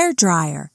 hair dryer